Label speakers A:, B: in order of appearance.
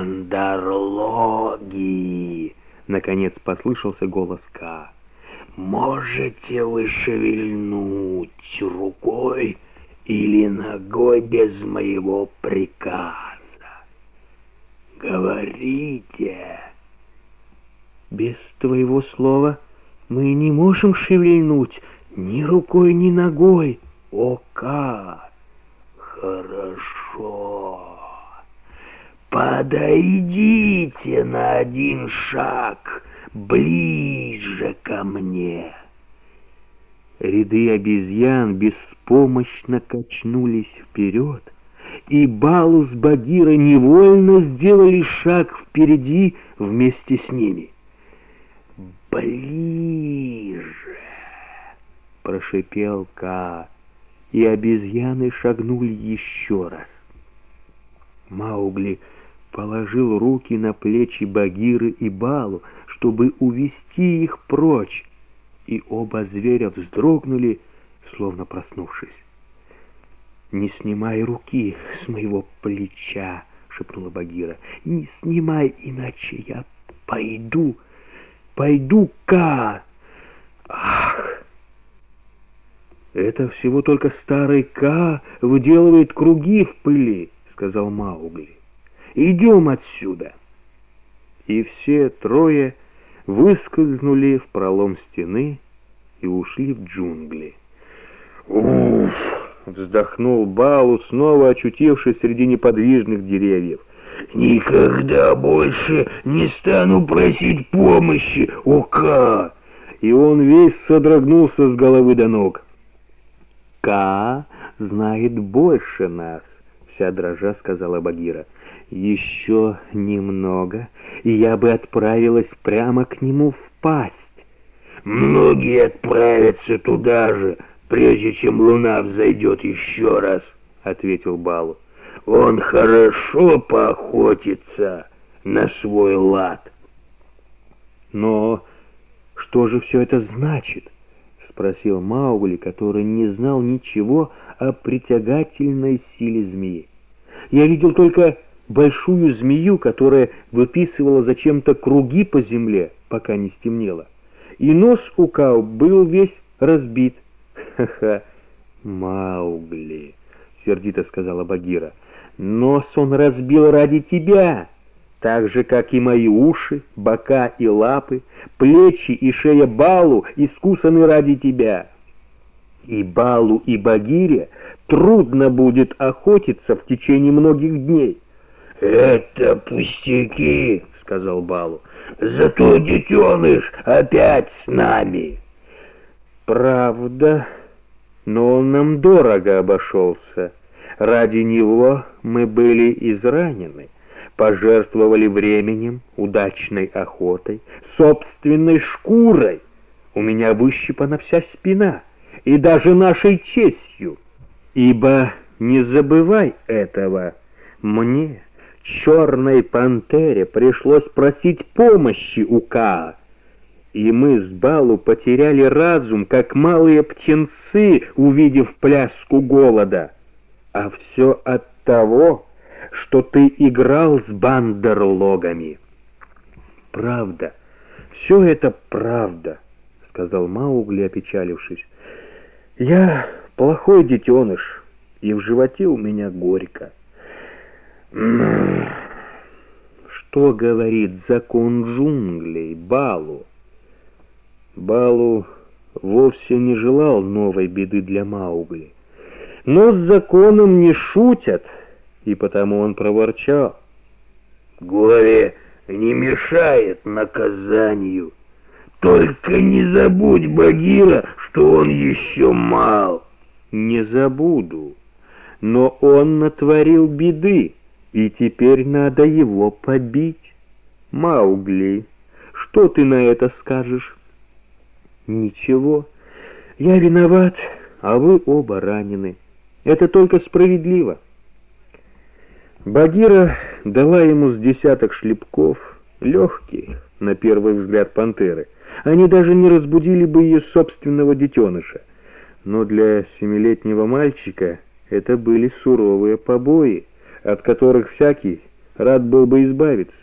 A: «Бандарлоги!» — наконец послышался голос Ка. «Можете вы шевельнуть рукой или ногой без моего приказа? Говорите!»
B: «Без твоего слова мы не можем шевельнуть ни рукой, ни ногой, о Ка!»
A: «Хорошо!» Подойдите на один шаг ближе ко мне.
B: Ряды обезьян беспомощно качнулись вперед, и Балу с Багира невольно сделали шаг впереди вместе с ними.
A: «Ближе!» — прошипел Ка,
B: и обезьяны шагнули еще раз. Маугли положил руки на плечи Багиры и Балу, чтобы увести их прочь, и оба зверя вздрогнули, словно проснувшись. «Не снимай руки с моего плеча!» — шепнула Багира. «Не снимай, иначе я пойду, пойду-ка!» «Ах!» «Это всего только старый Ка выделывает круги в пыли», — сказал Маугли. Идем отсюда!» И все трое выскользнули в пролом стены и ушли в джунгли.
A: «Уф!» — вздохнул Балу, снова очутившись среди неподвижных деревьев. «Никогда больше не стану просить помощи, Ока!»
B: И он весь содрогнулся с головы до ног. «Ка знает больше нас», — вся дрожа сказала Багира. Еще немного, и я бы отправилась прямо к нему в пасть.
A: Многие отправятся туда же, прежде чем луна взойдет еще раз, — ответил Балу. Он хорошо поохотится на свой лад.
B: Но что же все это значит? — спросил Маугли, который не знал ничего о притягательной силе змеи. Я видел только большую змею, которая выписывала зачем-то круги по земле, пока не стемнело. И нос у Кау был весь разбит. «Ха-ха, Маугли!» — сердито сказала Багира. «Нос он разбил ради тебя!» так же, как и мои уши, бока и лапы, плечи и шея Балу искусаны ради тебя. И Балу, и Багире трудно будет охотиться в течение многих дней.
A: «Это пустяки», — сказал Балу. «Зато детеныш опять с нами».
B: «Правда, но он нам дорого обошелся. Ради него мы были изранены, пожертвовали временем, удачной охотой, собственной шкурой. У меня выщипана вся спина, и даже нашей честью. Ибо не забывай этого, мне...» черной пантере пришлось просить помощи у Каа. И мы с Балу потеряли разум, как малые птенцы, увидев пляску голода. А все от того, что ты играл с бандерлогами. Правда, все это правда, — сказал Маугли, опечалившись. Я плохой детеныш, и в животе у меня горько. Что говорит закон джунглей Балу? Балу вовсе не желал новой беды для Маугли. Но с законом не шутят, и потому он проворчал.
A: «Горе не мешает наказанию. Только не забудь, Багира, что он еще мал».
B: «Не забуду, но он натворил беды» и теперь надо его побить. Маугли, что ты на это скажешь? Ничего, я виноват, а вы оба ранены. Это только справедливо. Багира дала ему с десяток шлепков, легких, на первый взгляд, пантеры. Они даже не разбудили бы ее собственного детеныша. Но для семилетнего мальчика это были суровые побои от которых всякий рад был бы избавиться.